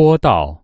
坡道。